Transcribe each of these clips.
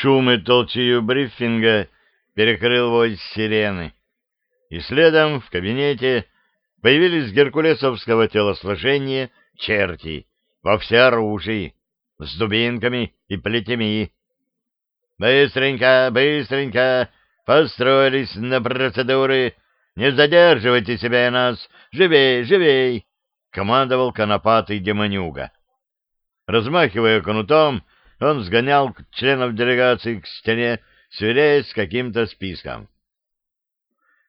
Шум и толчью брифинга перекрыл вой сирены, и следом в кабинете появились геркулесовского телосложения черти во всеоружии, с дубинками и плетями. «Быстренько, быстренько! Построились на процедуры! Не задерживайте себя и нас! Живей, живей!» — командовал конопатый демонюга. Размахивая кнутом, он сгонял членов делегации к стене, сверяясь с каким-то списком.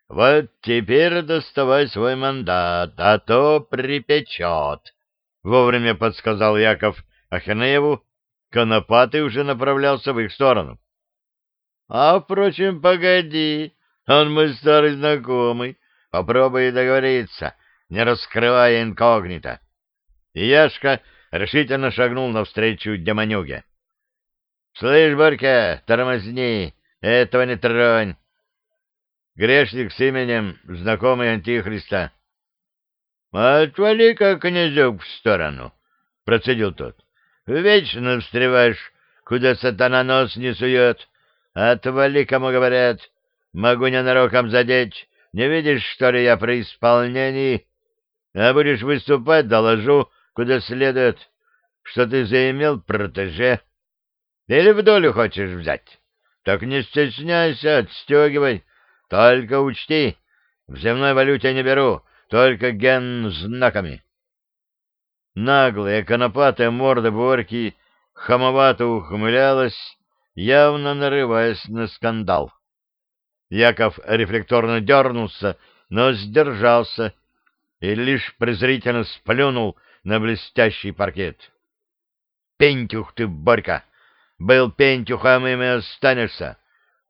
«Вот теперь доставай свой мандат, а то припечет», — вовремя подсказал Яков Ахенееву. Конопатый уже направлялся в их сторону. «А, впрочем, погоди, он мой старый знакомый. Попробуй договориться, не раскрывая инкогнито». И Яшка решительно шагнул навстречу демонюге. «Слышь, Борька, тормозни, этого не тронь!» Грешник с именем знакомый Антихриста. «Отвали-ка, князек, в сторону!» — процедил тот. «Вечно встреваешь, куда сатана нос не сует. Отвали, кому говорят. Могу ненароком задеть. Не видишь, что ли, я при исполнении? А будешь выступать, доложу, куда следует, что ты заимел протеже». Или в долю хочешь взять? Так не стесняйся, отстегивай. Только учти, в земной валюте не беру, только ген знаками. Наглая конопатая морда Борьки хамовато ухмылялась, явно нарываясь на скандал. Яков рефлекторно дернулся, но сдержался и лишь презрительно сплюнул на блестящий паркет. — Пентюх ты, Борька! Был пентюхом им и останешься,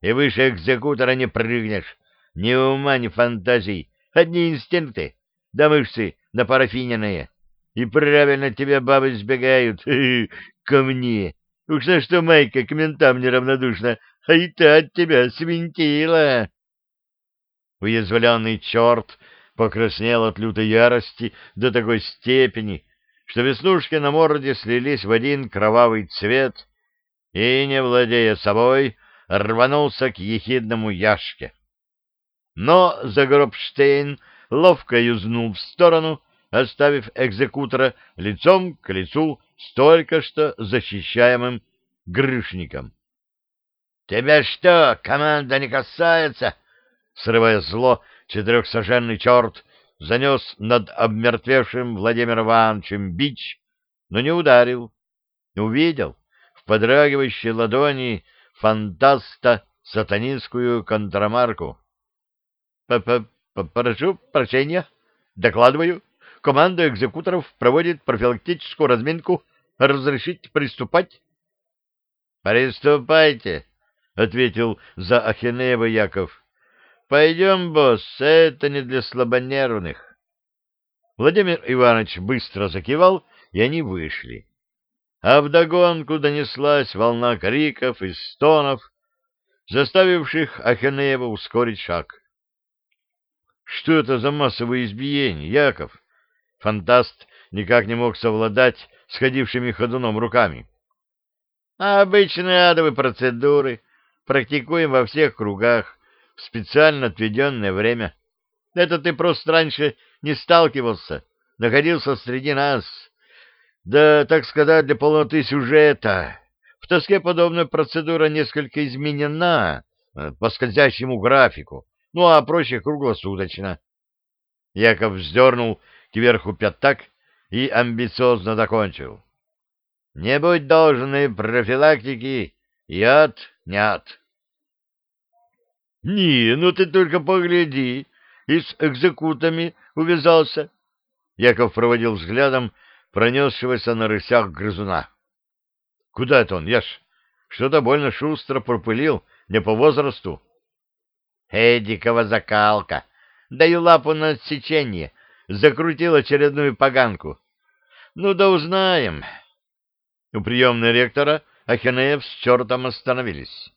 и выше экзекутора не прыгнешь. Ни ума, ни фантазий, одни инстинкты, да мышцы напарафиненные. И правильно тебя бабы сбегают ко мне. Уж на что Майка к ментам неравнодушна, а и та от тебя свинтила. Уязвленный черт покраснел от лютой ярости до такой степени, что веснушки на морде слились в один кровавый цвет, и, не владея собой, рванулся к ехидному Яшке. Но Загробштейн ловко юзнул в сторону, оставив экзекутора лицом к лицу с только что защищаемым Грышником. — Тебя что, команда не касается? — срывая зло, четырехсоженный черт занес над обмертвевшим Владимиром Ивановичем бич, но не ударил. Увидел, подрагивающей ладони фантаста сатанинскую контрамарку. — Прошу прощения. Докладываю. Команда экзекуторов проводит профилактическую разминку. Разрешить приступать? — Приступайте, — ответил за Ахинеева Яков. — Пойдем, босс, это не для слабонервных. Владимир Иванович быстро закивал, и они вышли а вдогонку донеслась волна криков и стонов, заставивших Ахенеева ускорить шаг. Что это за массовое избиение, Яков? Фантаст никак не мог совладать с ходившими ходуном руками. Обычные адовые процедуры практикуем во всех кругах в специально отведенное время. Это ты просто раньше не сталкивался, находился среди нас, да, так сказать, для полноты сюжета. В тоске подобная процедура несколько изменена э, по скользящему графику, ну а проще круглосуточно. Яков вздернул кверху пятак и амбициозно закончил. Не будь должной профилактики, яд нет. Не, ну ты только погляди, и с экзекутами увязался. Яков проводил взглядом пронесшегося на рысях грызуна. — Куда это он, Яш? Что-то больно шустро пропылил, не по возрасту. — Эдикова закалка. Даю лапу на отсечение. Закрутил очередную поганку. — Ну да узнаем. У приемной ректора Ахинеев с чертом остановились.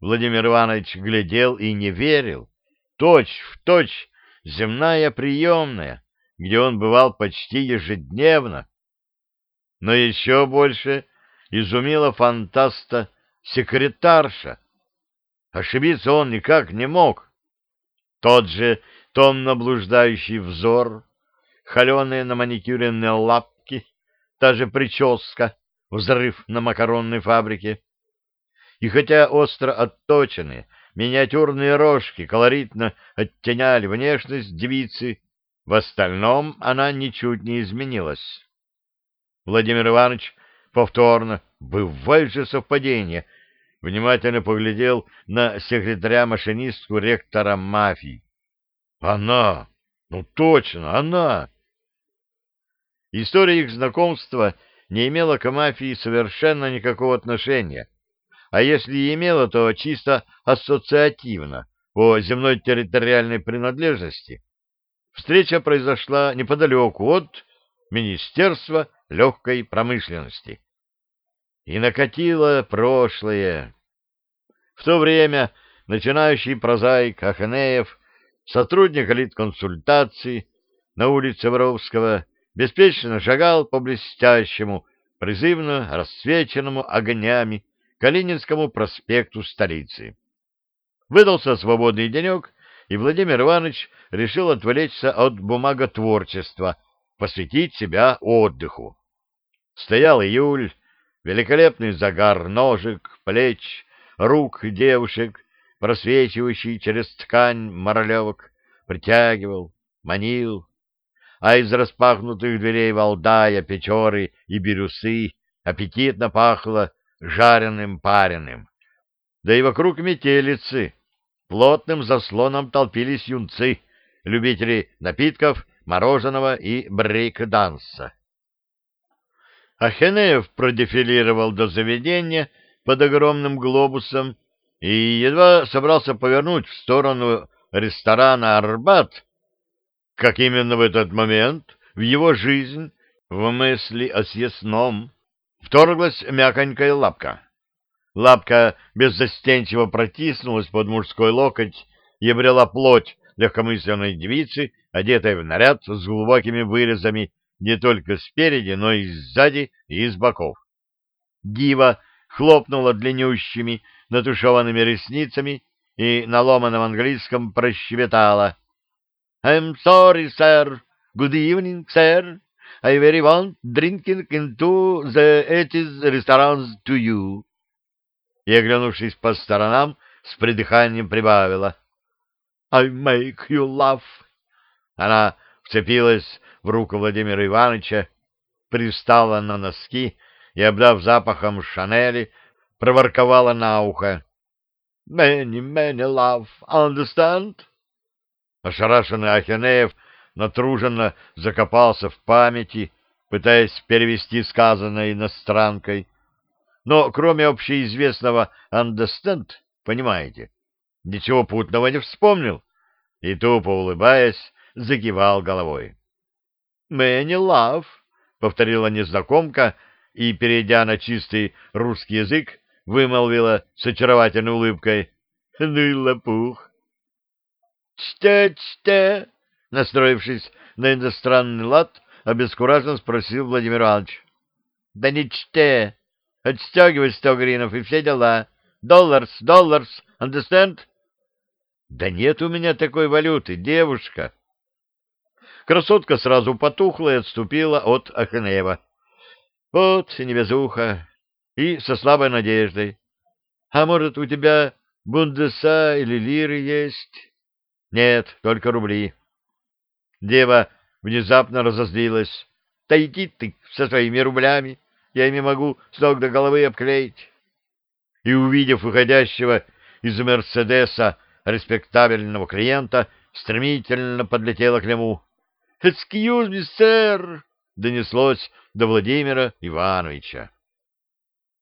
Владимир Иванович глядел и не верил. Точь в точь земная приемная где он бывал почти ежедневно. Но еще больше изумила фантаста секретарша. Ошибиться он никак не мог. Тот же томно блуждающий взор, холеные на маникюренные лапки, та же прическа, взрыв на макаронной фабрике. И хотя остро отточенные, миниатюрные рожки колоритно оттеняли внешность девицы, в остальном она ничуть не изменилась. Владимир Иванович повторно, бывает же совпадение, внимательно поглядел на секретаря-машинистку ректора мафии. Она! Ну точно, она! История их знакомства не имела к мафии совершенно никакого отношения, а если и имела, то чисто ассоциативно, по земной территориальной принадлежности. Встреча произошла неподалеку от Министерства легкой промышленности. И накатило прошлое. В то время начинающий прозаик Аханеев, сотрудник консультации на улице Воровского, беспечно шагал по блестящему, призывно рассвеченному огнями Калининскому проспекту столицы. Выдался свободный денек, и Владимир Иванович решил отвлечься от бумаготворчества, посвятить себя отдыху. Стоял июль, великолепный загар ножек, плеч, рук девушек, просвечивающий через ткань моролевок, притягивал, манил, а из распахнутых дверей Валдая, Печоры и Бирюсы аппетитно пахло жареным пареным. Да и вокруг метелицы плотным заслоном толпились юнцы, любители напитков, мороженого и брейк-данса. Ахенеев продефилировал до заведения под огромным глобусом и едва собрался повернуть в сторону ресторана «Арбат», как именно в этот момент в его жизнь, в мысли о съестном, вторглась мяконькая лапка. Лапка беззастенчиво протиснулась под мужской локоть и обрела плоть легкомысленной девицы, одетой в наряд с глубокими вырезами не только спереди, но и сзади и с боков. Дива хлопнула длиннющими натушеванными ресницами и на ломаном английском прощебетала. «I'm sorry, sir. Good evening, sir. I very want drinking into the eighties restaurants to you и, оглянувшись по сторонам, с придыханием прибавила. «I make you laugh!» Она вцепилась в руку Владимира Ивановича, пристала на носки и, обдав запахом Шанели, проворковала на ухо. «Many, many love, understand?» Ошарашенный Ахенеев натруженно закопался в памяти, пытаясь перевести сказанное иностранкой, но кроме общеизвестного «understand», понимаете, ничего путного не вспомнил и, тупо улыбаясь, закивал головой. «Мэнни лав», — повторила незнакомка и, перейдя на чистый русский язык, вымолвила с очаровательной улыбкой «Ну и лопух». «Чте-чте», — настроившись на иностранный лад, обескураженно спросил Владимир Иванович. «Да не чте, Отстегивай сто гринов и все дела. Долларс, долларс, understand? Да нет у меня такой валюты, девушка. Красотка сразу потухла и отступила от Аханеева. Вот невезуха. И со слабой надеждой. А может, у тебя бундеса или лиры есть? Нет, только рубли. Дева внезапно разозлилась. Да иди ты со своими рублями я ими могу с ног до головы обклеить. И, увидев выходящего из Мерседеса респектабельного клиента, стремительно подлетела к нему. «Excuse me, sir!» — донеслось до Владимира Ивановича.